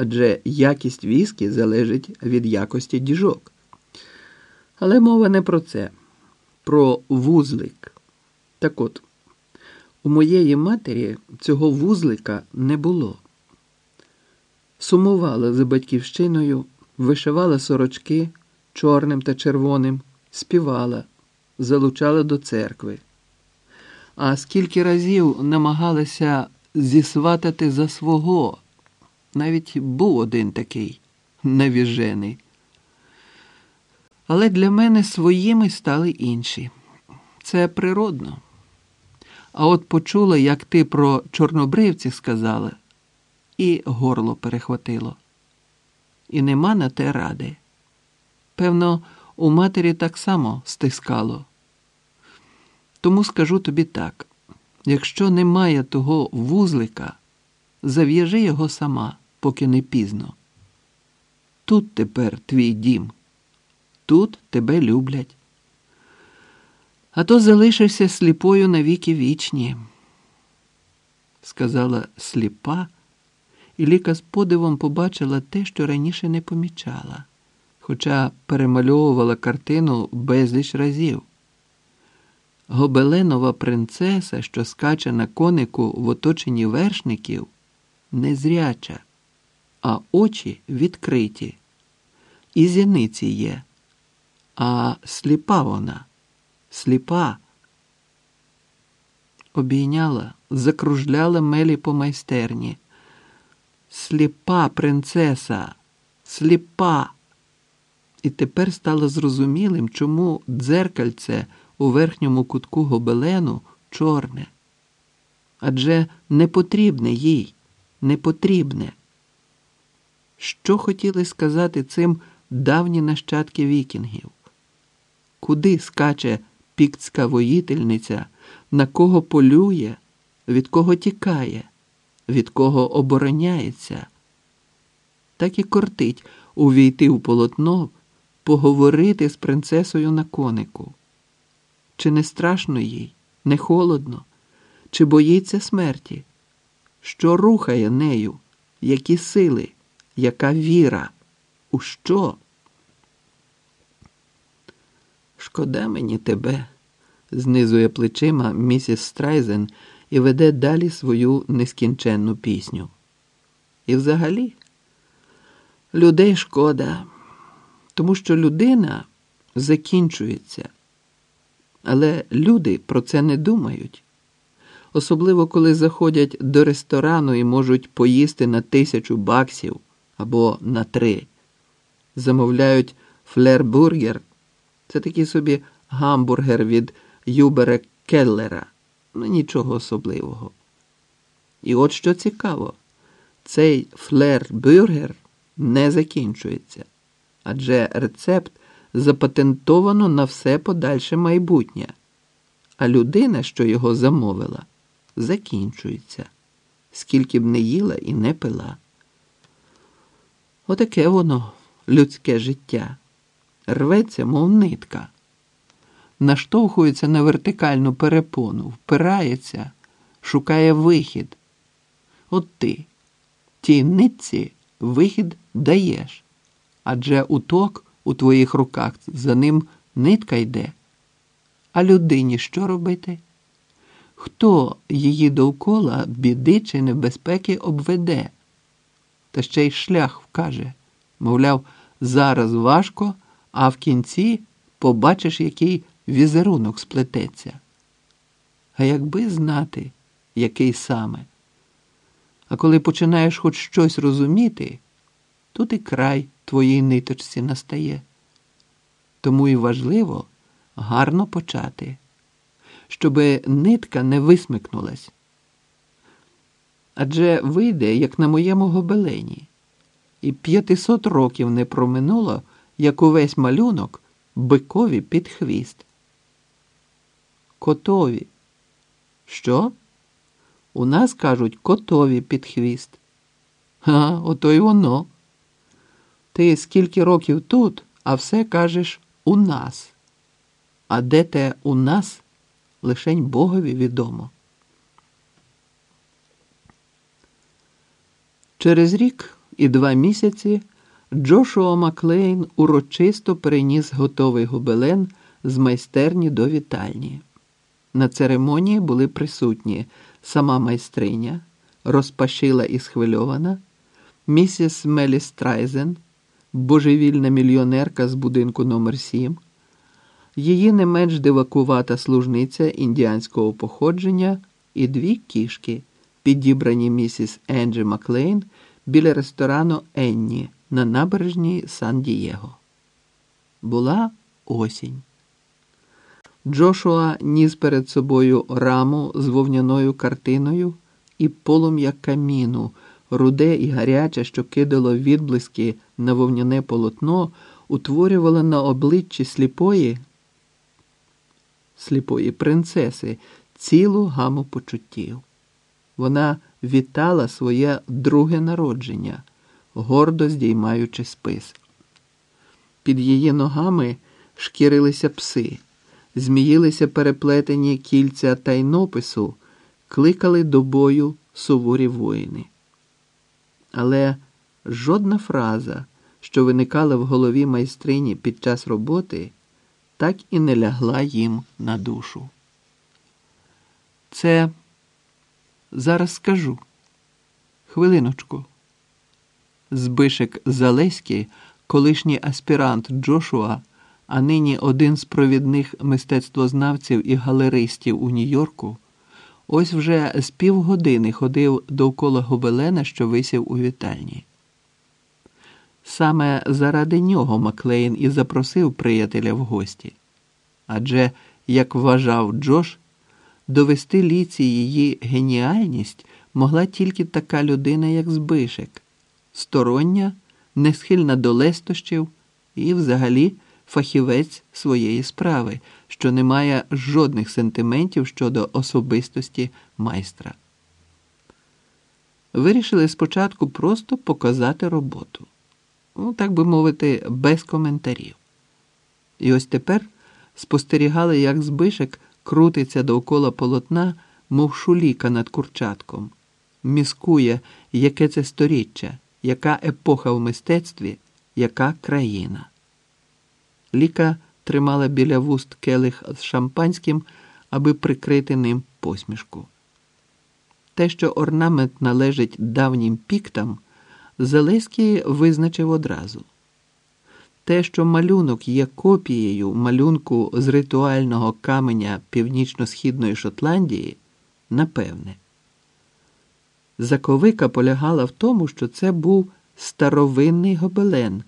адже якість віскі залежить від якості діжок. Але мова не про це, про вузлик. Так от, у моєї матері цього вузлика не було. Сумувала за батьківщиною, вишивала сорочки чорним та червоним, співала, залучала до церкви. А скільки разів намагалася зісватати за свого, навіть був один такий навіжений. Але для мене своїми стали інші. Це природно. А от почула, як ти про чорнобривці сказала, і горло перехватило. І нема на те ради. Певно, у матері так само стискало. Тому скажу тобі так: якщо немає того вузлика, зав'яжи його сама, поки не пізно. Тут тепер твій дім, тут тебе люблять. А то залишишся сліпою навіки вічні, сказала сліпа, і Ліка з подивом побачила те, що раніше не помічала, хоча перемальовувала картину безліч разів. Гобеленова принцеса, що скаче на конику в оточенні вершників, незряча, а очі відкриті, і зіниці є, а сліпа вона сліпа. Обійняла, закружляла мелі по майстерні. Сліпа принцеса, сліпа. І тепер стало зрозумілим, чому дзеркальце у верхньому кутку гобелену чорне. Адже не потрібне їй, не потрібне. Що хотіли сказати цим давні нащадки вікінгів? Куди скаче піктська воїтельниця, на кого полює, від кого тікає, від кого обороняється? Так і кортить увійти в полотно, поговорити з принцесою на конику. Чи не страшно їй, не холодно, чи боїться смерті? Що рухає нею? Які сили, яка віра? У що? Шкода мені тебе, знизує плечима місіс Страйзен і веде далі свою нескінченну пісню. І взагалі, людей шкода, тому що людина закінчується. Але люди про це не думають. Особливо коли заходять до ресторану і можуть поїсти на тисячу баксів або на три. Замовляють флербургер це такий собі гамбургер від Юбера Келлера. Ну, нічого особливого. І от що цікаво, цей флер-бюргер не закінчується, адже рецепт запатентовано на все подальше майбутнє, а людина, що його замовила, закінчується, скільки б не їла і не пила. Отаке воно людське життя рветься, мов нитка, наштовхується на вертикальну перепону, впирається, шукає вихід. От ти, тій нитці вихід даєш, адже уток у твоїх руках за ним нитка йде. А людині що робити? Хто її довкола біди чи небезпеки обведе? Та ще й шлях вкаже, мовляв, зараз важко а в кінці побачиш, який візерунок сплететься. А якби знати, який саме. А коли починаєш хоч щось розуміти, тут і край твоїй ниточці настає. Тому і важливо гарно почати, щоби нитка не висмикнулась. Адже вийде, як на моєму гобелені, і п'ятисот років не проминуло як увесь малюнок, бикові під хвіст. Котові. Що? У нас кажуть котові під хвіст. А, ото й воно. Ти скільки років тут, а все кажеш у нас. А де те у нас лишень Богові відомо. Через рік і два місяці Джошуа Маклейн урочисто переніс готовий гобелен з майстерні до вітальні. На церемонії були присутні сама майстриня, розпашила і схвильована, місіс Мелі Страйзен, божевільна мільйонерка з будинку номер 7 її не менш дивакувата служниця індіанського походження і дві кішки, підібрані місіс Енджі Маклейн біля ресторану Енні на набережній Сан-Дієго. Була осінь. Джошуа ніс перед собою раму з вовняною картиною і полум'я каміну, руде і гаряче, що кидало відблиски на вовняне полотно, утворювало на обличчі сліпої сліпої принцеси цілу гаму почуттів. Вона вітала своє друге народження, гордо здіймаючи спис. Під її ногами шкірилися пси, зміїлися переплетені кільця тайнопису, кликали до бою суворі воїни. Але жодна фраза, що виникала в голові майстрині під час роботи, так і не лягла їм на душу. Це зараз скажу. Хвилиночку. Збишек Залеський, колишній аспірант Джошуа, а нині один з провідних мистецтвознавців і галеристів у Нью-Йорку, ось вже з півгодини ходив довкола гобелена, що висів у вітальні. Саме заради нього Маклейн і запросив приятеля в гості. Адже, як вважав Джош, довести ліці її геніальність могла тільки така людина, як Збишек, стороння, не схильна до лестощів і, взагалі, фахівець своєї справи, що не має жодних сентиментів щодо особистості майстра. Вирішили спочатку просто показати роботу ну, так би мовити, без коментарів. І ось тепер спостерігали, як збишек крутиться довкола полотна, мов шуліка над курчатком, міскує, яке це сторіччя, яка епоха в мистецтві, яка країна. Ліка тримала біля вуст келих з шампанським, аби прикрити ним посмішку. Те, що орнамент належить давнім піктам. Зелеський визначив одразу те, що малюнок є копією малюнку з ритуального каменя Північно-Східної Шотландії, напевне. Заковика полягала в тому, що це був старовинний гобелен.